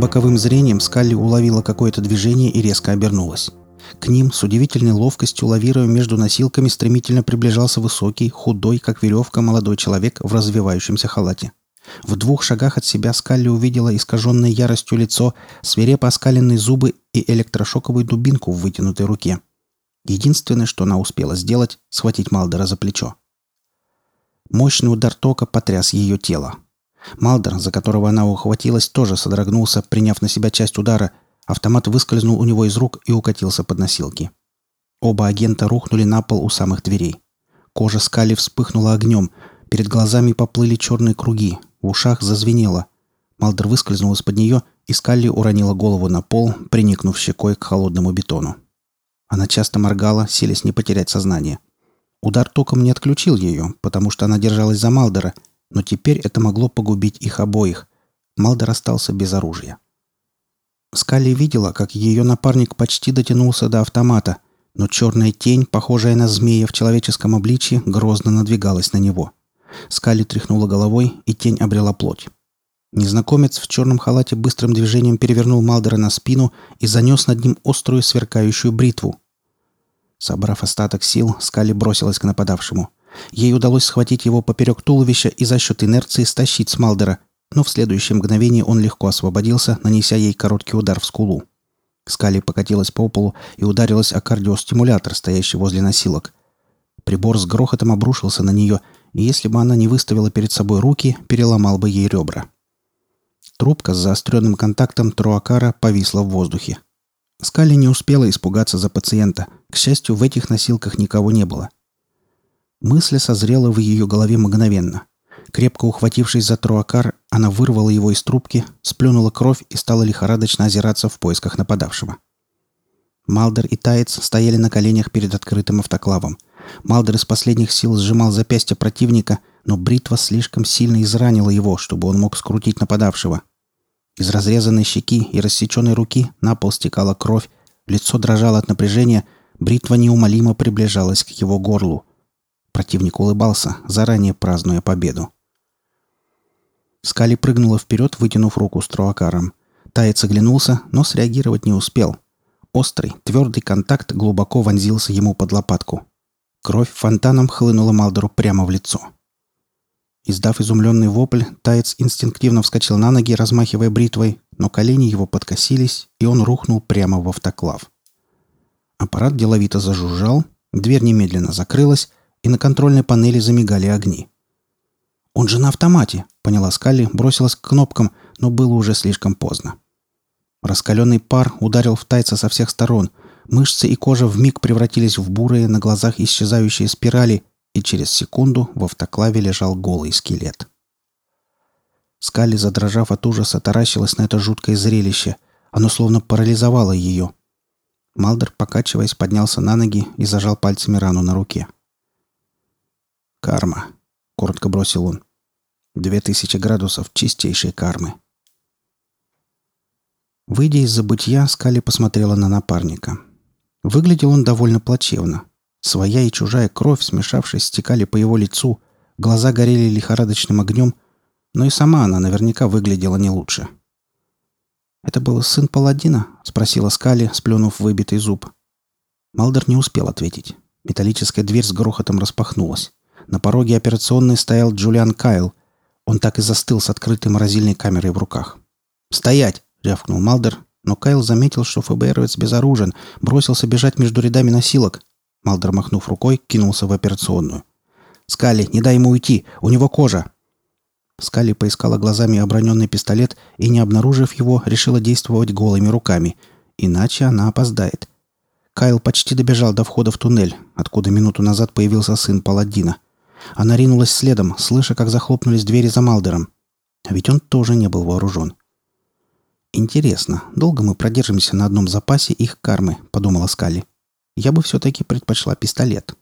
Боковым зрением Скалли уловила какое-то движение и резко обернулась. К ним с удивительной ловкостью, лавируя между носилками, стремительно приближался высокий, худой, как веревка, молодой человек в развивающемся халате. В двух шагах от себя Скалли увидела искаженное яростью лицо, свирепо оскаленные зубы и электрошоковую дубинку в вытянутой руке. Единственное, что она успела сделать – схватить Малдера за плечо. Мощный удар тока потряс ее тело. Малдер, за которого она ухватилась, тоже содрогнулся, приняв на себя часть удара. Автомат выскользнул у него из рук и укатился под носилки. Оба агента рухнули на пол у самых дверей. Кожа Скали вспыхнула огнем. Перед глазами поплыли черные круги. В ушах зазвенело. Малдер выскользнул из-под нее, и Скалли уронила голову на пол, приникнув щекой к холодному бетону. Она часто моргала, селись не потерять сознание. Удар током не отключил ее, потому что она держалась за Малдера, но теперь это могло погубить их обоих. Малдер остался без оружия. Скалли видела, как ее напарник почти дотянулся до автомата, но черная тень, похожая на змея в человеческом обличье, грозно надвигалась на него. Скалли тряхнула головой, и тень обрела плоть. Незнакомец в черном халате быстрым движением перевернул Малдера на спину и занес над ним острую сверкающую бритву. Собрав остаток сил, Скали бросилась к нападавшему. Ей удалось схватить его поперек туловища и за счет инерции стащить с Малдера, но в следующее мгновение он легко освободился, нанеся ей короткий удар в скулу. Скали покатилась по полу и ударилась о кардиостимулятор, стоящий возле носилок. Прибор с грохотом обрушился на нее, и если бы она не выставила перед собой руки, переломал бы ей ребра. Трубка с заостренным контактом Труакара повисла в воздухе. Скали не успела испугаться за пациента. К счастью, в этих носилках никого не было. Мысль созрела в ее голове мгновенно. Крепко ухватившись за труакар, она вырвала его из трубки, сплюнула кровь и стала лихорадочно озираться в поисках нападавшего. Малдер и Таец стояли на коленях перед открытым автоклавом. Малдер из последних сил сжимал запястье противника, но бритва слишком сильно изранила его, чтобы он мог скрутить нападавшего. Из разрезанной щеки и рассеченной руки на пол стекала кровь, лицо дрожало от напряжения, бритва неумолимо приближалась к его горлу. Противник улыбался, заранее празднуя победу. Скали прыгнула вперед, вытянув руку с труакаром. Таец оглянулся, но среагировать не успел. Острый, твердый контакт глубоко вонзился ему под лопатку. Кровь фонтаном хлынула Малдору прямо в лицо. Издав изумленный вопль, Таец инстинктивно вскочил на ноги, размахивая бритвой, но колени его подкосились, и он рухнул прямо в автоклав. Аппарат деловито зажужжал, дверь немедленно закрылась, и на контрольной панели замигали огни. «Он же на автомате!» — поняла Скалли, бросилась к кнопкам, но было уже слишком поздно. Раскаленный пар ударил в тайца со всех сторон. Мышцы и кожа вмиг превратились в бурые, на глазах исчезающие спирали, и через секунду в автоклаве лежал голый скелет. Скали, задрожав от ужаса, таращилась на это жуткое зрелище. Оно словно парализовало ее. Малдер, покачиваясь, поднялся на ноги и зажал пальцами рану на руке. «Карма», — коротко бросил он. «Две тысячи градусов чистейшей кармы». Выйдя из забытья, Скали посмотрела на напарника. Выглядел он довольно плачевно. Своя и чужая кровь, смешавшись, стекали по его лицу, глаза горели лихорадочным огнем, но и сама она наверняка выглядела не лучше. «Это был сын паладина?» — спросила Скали, сплюнув выбитый зуб. Малдер не успел ответить. Металлическая дверь с грохотом распахнулась. На пороге операционной стоял Джулиан Кайл. Он так и застыл с открытой морозильной камерой в руках. «Стоять!» — рявкнул Малдер, но Кайл заметил, что ФБРовец безоружен, бросился бежать между рядами носилок. Малдер, махнув рукой, кинулся в операционную. «Скали, не дай ему уйти! У него кожа!» Скали поискала глазами оброненный пистолет и, не обнаружив его, решила действовать голыми руками. Иначе она опоздает. Кайл почти добежал до входа в туннель, откуда минуту назад появился сын Паладина. Она ринулась следом, слыша, как захлопнулись двери за Малдером. А ведь он тоже не был вооружен. «Интересно, долго мы продержимся на одном запасе их кармы?» — подумала Скали. «Я бы все-таки предпочла пистолет».